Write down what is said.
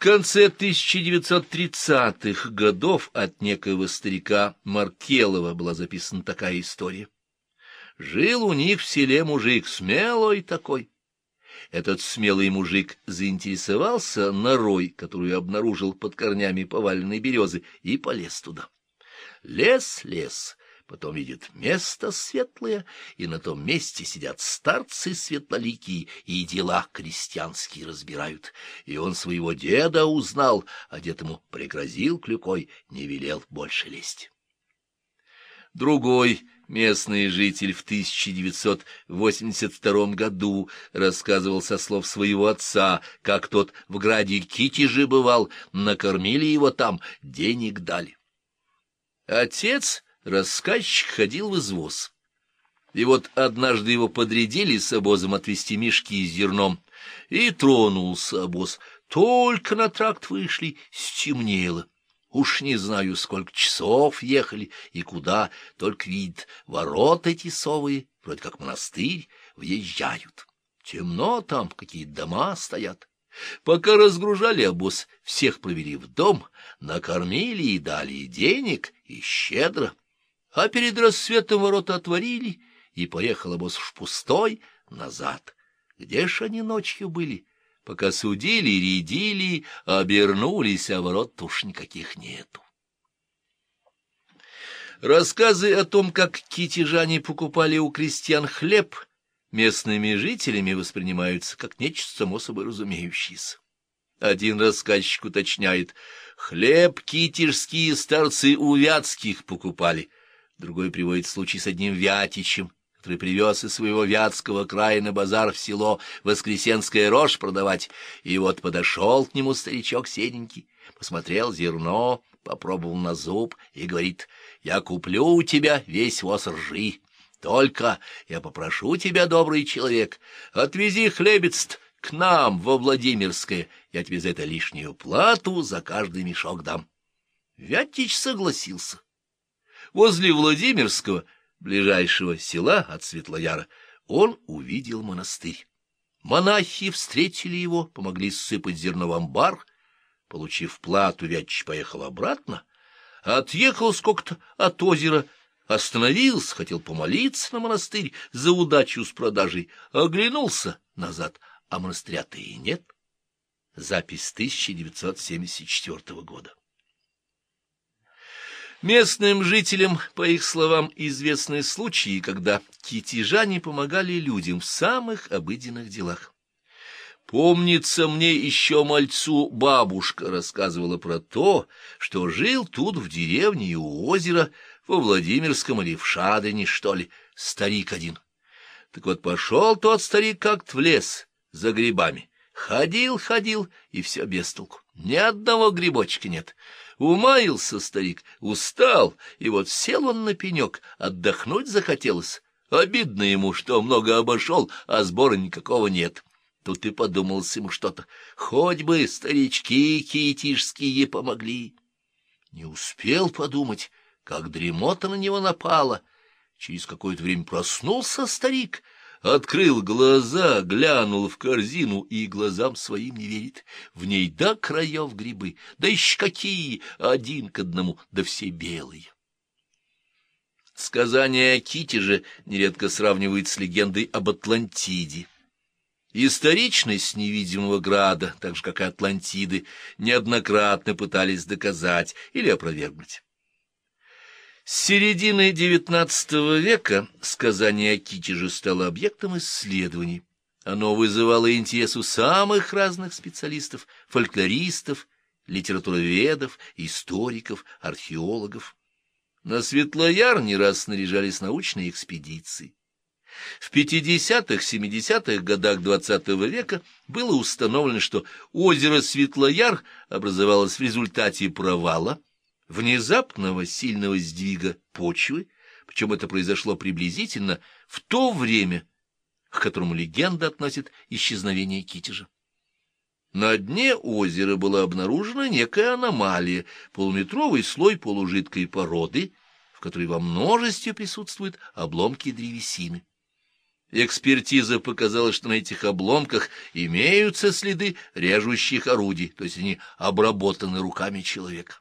конце 1930-х годов от некоего старика Маркелова была записана такая история. Жил у них в селе мужик смелый такой. Этот смелый мужик заинтересовался норой, которую обнаружил под корнями поваленной березы, и полез туда. Лес, лес, потом видит место светлое, и на том месте сидят старцы светлоликие, и дела крестьянские разбирают. И он своего деда узнал, а дед ему пригрозил клюкой, не велел больше лезть. Другой местный житель в 1982 году рассказывал со слов своего отца, как тот в граде Китежи бывал, накормили его там, денег дали. Отец, рассказчик, ходил в извоз. И вот однажды его подрядили с обозом отвезти мешки с зерном, и тронулся обоз. Только на тракт вышли, стемнело. Уж не знаю, сколько часов ехали и куда, только вид, ворота эти совые, вроде как монастырь, въезжают. Темно там, какие дома стоят. Пока разгружали обоз, всех провели в дом, накормили и дали денег, и щедро. А перед рассветом ворота отворили, и поехал обоз в пустой назад. Где ж они ночью были? Пока судили, рядили, обернулись, а ворот уж никаких нету. Рассказы о том, как китежане покупали у крестьян хлеб — местными жителями воспринимаются как нечто само собой разумеющееся. Один рассказчик уточняет, хлеб китежские старцы у вятских покупали. Другой приводит случай с одним вятичем, который привез из своего вятского края на базар в село Воскресенская рожь продавать. И вот подошел к нему старичок седенький, посмотрел зерно, попробовал на зуб и говорит, «Я куплю у тебя весь воз ржи». Только я попрошу тебя, добрый человек, отвези хлебец к нам во Владимирское, я тебе за это лишнюю плату за каждый мешок дам. Вятич согласился. Возле Владимирского, ближайшего села от Светлояра, он увидел монастырь. Монахи встретили его, помогли сыпать зерно в амбар. Получив плату, Вятич поехал обратно, отъехал сколько-то от озера, Остановился, хотел помолиться на монастырь за удачу с продажей, оглянулся назад, а монастыря-то и нет. Запись 1974 года. Местным жителям, по их словам, известны случаи, когда китежане помогали людям в самых обыденных делах. Помнится мне еще мальцу бабушка рассказывала про то, что жил тут в деревне у озера во Владимирском или в Шадрине, что ли, старик один. Так вот пошел тот старик как-то в лес за грибами. Ходил, ходил, и все без толку. Ни одного грибочка нет. Умаился старик, устал, и вот сел он на пенек, отдохнуть захотелось. Обидно ему, что много обошел, а сбора никакого нет. Тут и подумалось ему что-то. Хоть бы старички китишские помогли. Не успел подумать, как дремота на него напала. Через какое-то время проснулся старик, открыл глаза, глянул в корзину и глазам своим не верит. В ней до краев грибы, да еще какие, один к одному, да все белые. Сказание о Ките же нередко сравнивают с легендой об Атлантиде. Историчность невидимого града, так же как и Атлантиды, неоднократно пытались доказать или опровергнуть. С середины XIX века сказание о Китеже стало объектом исследований. Оно вызывало интерес у самых разных специалистов, фольклористов, литературоведов, историков, археологов. На Светлояр не раз снаряжались научные экспедиции. В 50-70-х годах XX -го века было установлено, что озеро Светлояр образовалось в результате провала, внезапного сильного сдвига почвы, причем это произошло приблизительно в то время, к которому легенда относит исчезновение Китежа. На дне озера была обнаружена некая аномалия, полуметровый слой полужидкой породы, в которой во множестве присутствуют обломки древесины. Экспертиза показала, что на этих обломках имеются следы режущих орудий, то есть они обработаны руками человека.